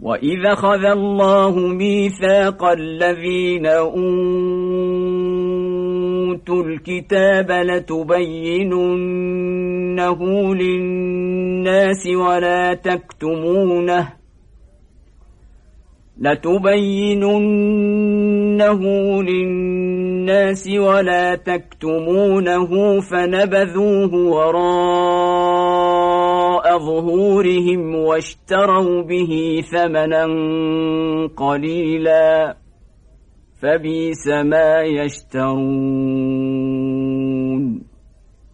وإذا خذ الله ميثاق الذين أوتوا الكتاب لتبيننه للناس ولا تكتمونه لتبيننه للناس ولا تكتمونه فنبذوه وراء ظهورهم واشتروا به ثمنا قليلا فبيس ما يشترون.